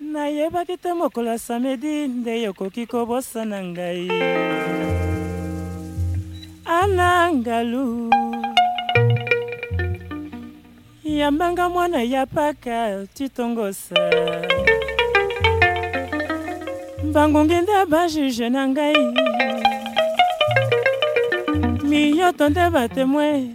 Nayebaki te mokolo ya samedi nde yokoki kobosana ngai. Ana Ngalu yambanga mwana ya paka titongosa bangungi nde bajuge na ngai miyoto nde batemwe